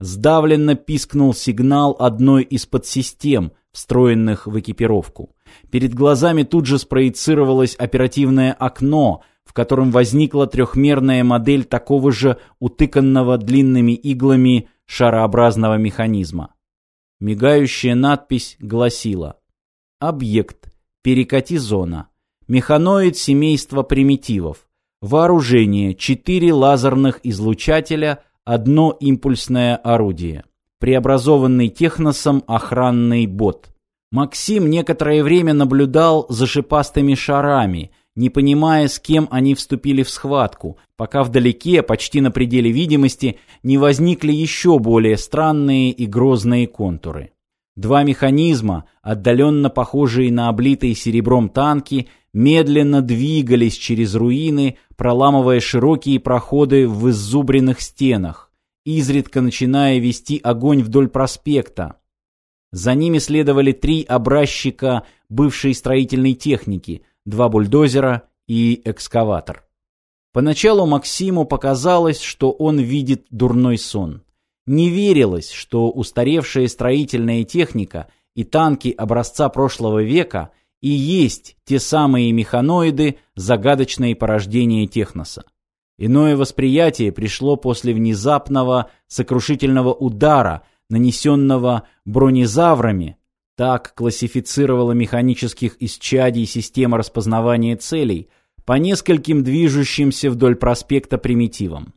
Сдавленно пискнул сигнал одной из подсистем, встроенных в экипировку. Перед глазами тут же спроецировалось оперативное окно, в котором возникла трехмерная модель такого же утыканного длинными иглами шарообразного механизма. Мигающая надпись гласила «Объект. Перекати зона. Механоид семейства примитивов. Вооружение. Четыре лазерных излучателя, одно импульсное орудие. Преобразованный техносом охранный бот». Максим некоторое время наблюдал за шипастыми шарами, не понимая, с кем они вступили в схватку, пока вдалеке, почти на пределе видимости, не возникли еще более странные и грозные контуры. Два механизма, отдаленно похожие на облитые серебром танки, медленно двигались через руины, проламывая широкие проходы в иззубренных стенах, изредка начиная вести огонь вдоль проспекта. За ними следовали три образчика бывшей строительной техники, два бульдозера и экскаватор. Поначалу Максиму показалось, что он видит дурной сон. Не верилось, что устаревшая строительная техника и танки образца прошлого века и есть те самые механоиды, загадочные порождения техноса. Иное восприятие пришло после внезапного сокрушительного удара, нанесенного бронезаврами, так классифицировала механических исчадий система распознавания целей по нескольким движущимся вдоль проспекта примитивам.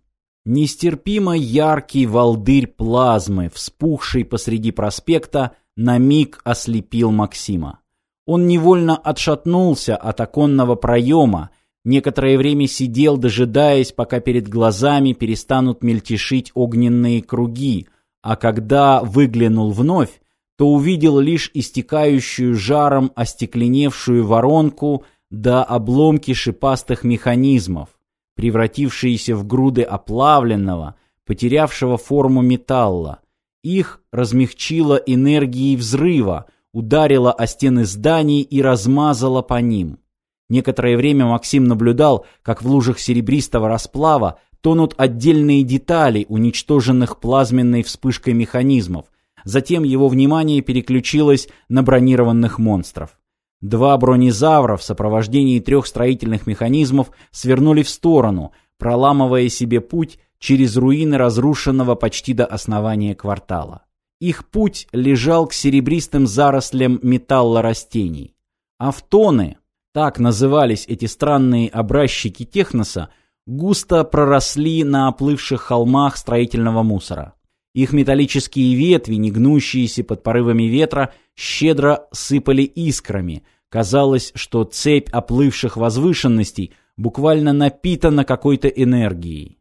Нестерпимо яркий волдырь плазмы, вспухший посреди проспекта, на миг ослепил Максима. Он невольно отшатнулся от оконного проема, некоторое время сидел, дожидаясь, пока перед глазами перестанут мельтешить огненные круги, а когда выглянул вновь, то увидел лишь истекающую жаром остекленевшую воронку да обломки шипастых механизмов, превратившиеся в груды оплавленного, потерявшего форму металла. Их размягчило энергией взрыва, ударило о стены зданий и размазало по ним. Некоторое время Максим наблюдал, как в лужах серебристого расплава тонут отдельные детали уничтоженных плазменной вспышкой механизмов, Затем его внимание переключилось на бронированных монстров. Два бронезавра в сопровождении трех строительных механизмов свернули в сторону, проламывая себе путь через руины разрушенного почти до основания квартала. Их путь лежал к серебристым зарослям металла растений. Автоны, так назывались эти странные образчики техноса, густо проросли на оплывших холмах строительного мусора. Их металлические ветви, не гнущиеся под порывами ветра, щедро сыпали искрами. Казалось, что цепь оплывших возвышенностей буквально напитана какой-то энергией.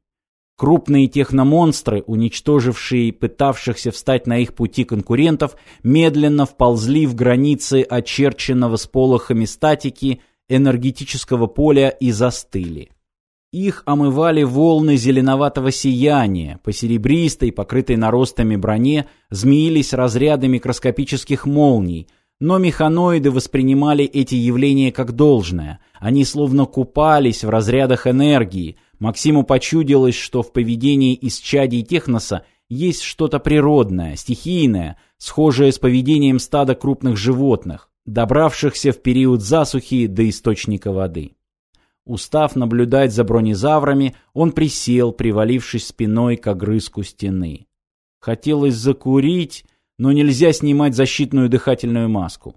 Крупные техномонстры, уничтожившие пытавшихся встать на их пути конкурентов, медленно вползли в границы очерченного сполохами статики энергетического поля и застыли. Их омывали волны зеленоватого сияния, по серебристой, покрытой наростами броне, змеились разряды микроскопических молний, но механоиды воспринимали эти явления как должное. Они словно купались в разрядах энергии. Максиму почудилось, что в поведении исчадий техноса есть что-то природное, стихийное, схожее с поведением стада крупных животных, добравшихся в период засухи до источника воды. Устав наблюдать за бронезаврами, он присел, привалившись спиной к огрызку стены. Хотелось закурить, но нельзя снимать защитную дыхательную маску.